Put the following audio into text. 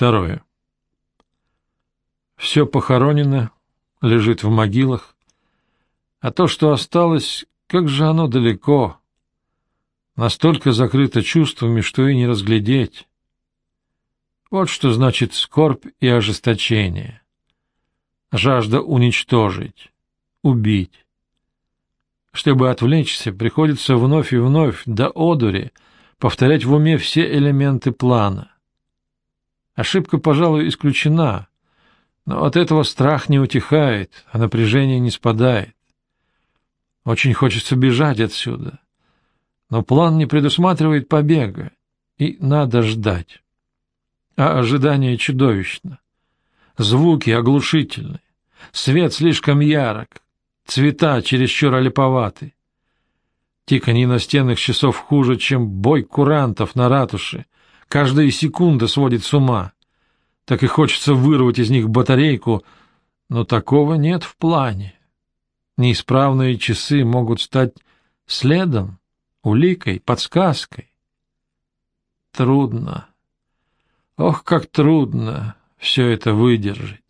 Второе. Все похоронено, лежит в могилах, а то, что осталось, как же оно далеко, настолько закрыто чувствами, что и не разглядеть. Вот что значит скорбь и ожесточение. Жажда уничтожить, убить. Чтобы отвлечься, приходится вновь и вновь до одури повторять в уме все элементы плана. Ошибка, пожалуй, исключена, но от этого страх не утихает, а напряжение не спадает. Очень хочется бежать отсюда, но план не предусматривает побега, и надо ждать. А ожидание чудовищно. Звуки оглушительны, свет слишком ярок, цвета чересчур олиповаты. Тиканье настенных часов хуже, чем бой курантов на ратуше. Каждая секунда сводит с ума. Так и хочется вырвать из них батарейку, но такого нет в плане. Неисправные часы могут стать следом, уликой, подсказкой. Трудно. Ох, как трудно все это выдержать.